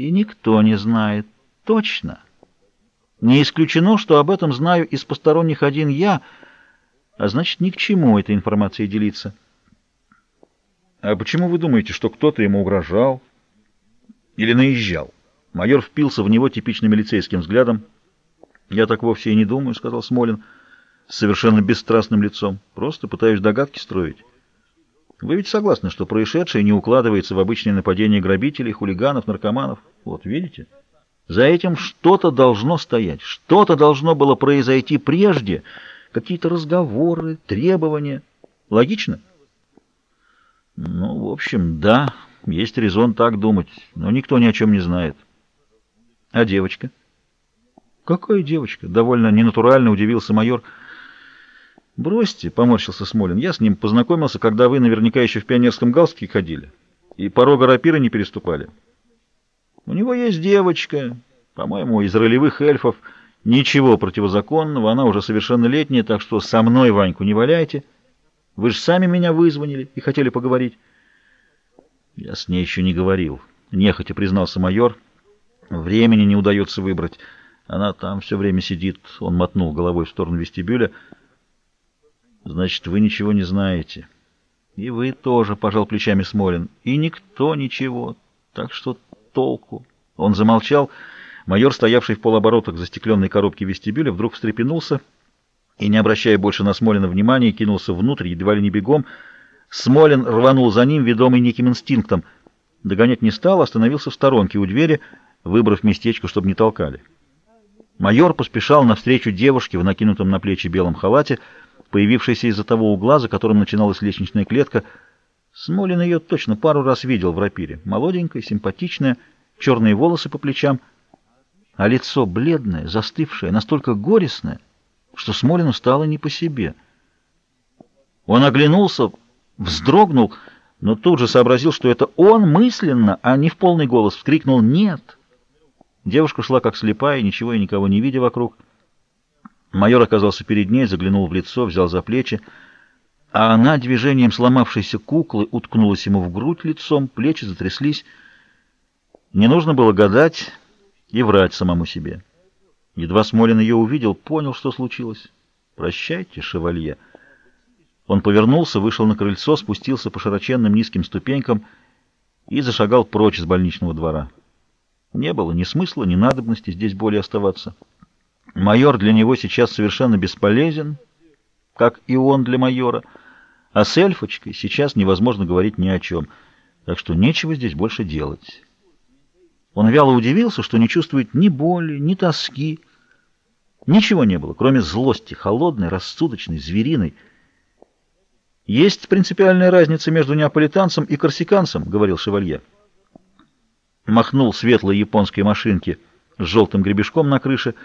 И никто не знает. Точно. Не исключено, что об этом знаю из посторонних один я, а значит, ни к чему этой информацией делиться. А почему вы думаете, что кто-то ему угрожал или наезжал? Майор впился в него типичным милицейским взглядом. «Я так вовсе и не думаю», — сказал Смолин с совершенно бесстрастным лицом. «Просто пытаюсь догадки строить». Вы ведь согласны, что происшедшее не укладывается в обычные нападения грабителей, хулиганов, наркоманов? Вот, видите? За этим что-то должно стоять, что-то должно было произойти прежде, какие-то разговоры, требования. Логично? Ну, в общем, да, есть резон так думать, но никто ни о чем не знает. А девочка? Какая девочка? Довольно ненатурально удивился майор. «Бросьте», — поморщился Смолин, — «я с ним познакомился, когда вы наверняка еще в пионерском галстуке ходили и порога рапира не переступали. У него есть девочка, по-моему, из ролевых эльфов, ничего противозаконного, она уже совершеннолетняя, так что со мной Ваньку не валяйте. Вы же сами меня вызвонили и хотели поговорить». «Я с ней еще не говорил», — нехотя признался майор. «Времени не удается выбрать. Она там все время сидит». Он мотнул головой в сторону вестибюля — Значит, вы ничего не знаете. И вы тоже, пожал плечами Смолин. И никто ничего. Так что толку? Он замолчал. Майор, стоявший в полоборота к застекленной коробке вестибюля, вдруг встрепенулся и, не обращая больше на Смолина внимания, кинулся внутрь, едва ли не бегом. Смолин рванул за ним, ведомый неким инстинктом. Догонять не стал, остановился в сторонке у двери, выбрав местечко, чтобы не толкали. Майор поспешал навстречу девушке в накинутом на плечи белом халате, появившаяся из-за того угла, за которым начиналась лестничная клетка. Смолин ее точно пару раз видел в рапире. Молоденькая, симпатичная, черные волосы по плечам, а лицо бледное, застывшее, настолько горестное, что Смолину стало не по себе. Он оглянулся, вздрогнул, но тут же сообразил, что это он мысленно, а не в полный голос, вскрикнул «Нет!». Девушка шла как слепая, ничего и никого не видя вокруг. Майор оказался перед ней, заглянул в лицо, взял за плечи, а она движением сломавшейся куклы уткнулась ему в грудь лицом, плечи затряслись. Не нужно было гадать и врать самому себе. Едва Смолин ее увидел, понял, что случилось. «Прощайте, шевалье». Он повернулся, вышел на крыльцо, спустился по широченным низким ступенькам и зашагал прочь из больничного двора. Не было ни смысла, ни надобности здесь более оставаться. Майор для него сейчас совершенно бесполезен, как и он для майора, а с эльфочкой сейчас невозможно говорить ни о чем, так что нечего здесь больше делать. Он вяло удивился, что не чувствует ни боли, ни тоски. Ничего не было, кроме злости, холодной, рассудочной, звериной. «Есть принципиальная разница между неаполитанцем и корсиканцем», — говорил шевалье. Махнул светлой японской машинки с желтым гребешком на крыше —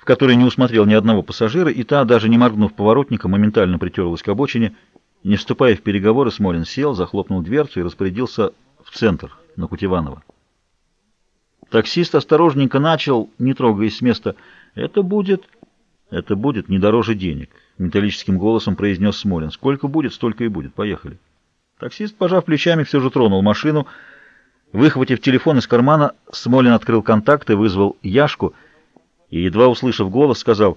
в которой не усмотрел ни одного пассажира, и та, даже не моргнув поворотника, моментально притерлась к обочине. Не вступая в переговоры, Смолин сел, захлопнул дверцу и распорядился в центр, на Кутеванова. Таксист осторожненько начал, не трогаясь с места. «Это будет... это будет не дороже денег», — металлическим голосом произнес Смолин. «Сколько будет, столько и будет. Поехали». Таксист, пожав плечами, все же тронул машину. Выхватив телефон из кармана, Смолин открыл контакт и вызвал Яшку — и, едва услышав голос, сказал,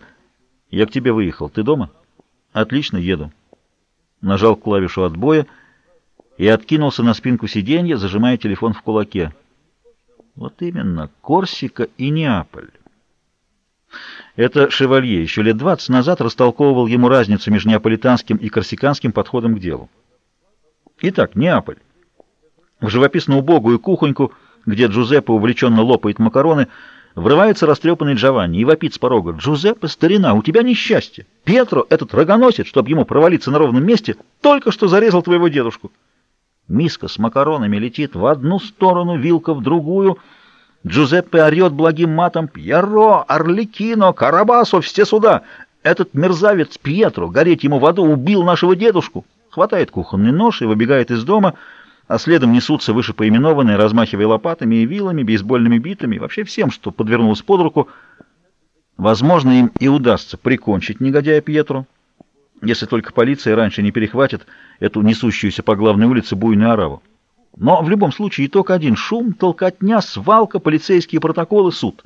«Я к тебе выехал. Ты дома?» «Отлично, еду». Нажал клавишу отбоя и откинулся на спинку сиденья, зажимая телефон в кулаке. Вот именно, Корсика и Неаполь. Это Шевалье еще лет двадцать назад растолковывал ему разницу между неаполитанским и корсиканским подходом к делу. Итак, Неаполь. В живописно убогую кухоньку, где Джузеппе увлеченно лопает макароны, Врывается растрепанный Джованни и вопит с порога. «Джузеппе, старина, у тебя несчастье! Петро, этот рогоносец, чтобы ему провалиться на ровном месте, только что зарезал твоего дедушку!» Миска с макаронами летит в одну сторону, вилка в другую. Джузеппе орет благим матом «Пьеро! Орликино! Карабасо! Все сюда! Этот мерзавец Пьетро, гореть ему в аду, убил нашего дедушку!» Хватает кухонный нож и выбегает из дома — а следом несутся вышепоименованные, размахивая лопатами и вилами, бейсбольными битами, вообще всем, что подвернулось под руку. Возможно, им и удастся прикончить негодяя Пьетру, если только полиция раньше не перехватит эту несущуюся по главной улице буйную ораву. Но в любом случае итог один — шум, толкотня, свалка, полицейские протоколы, суд.